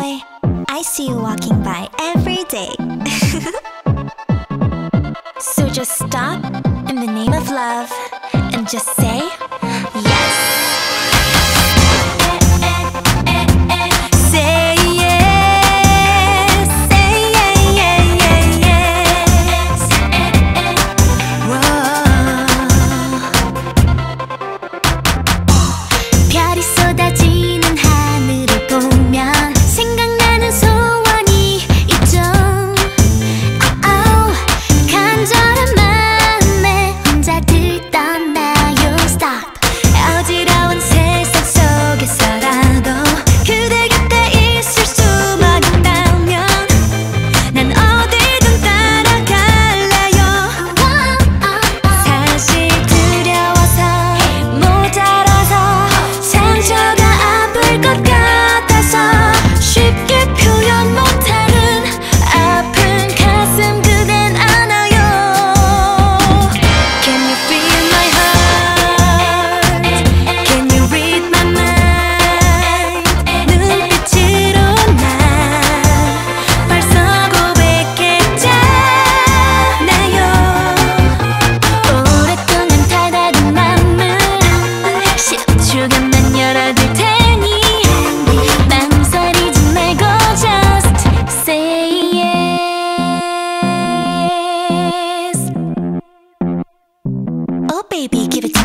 boy, I see you walking by every day. so just stop in the name of love and just say. baby, give it to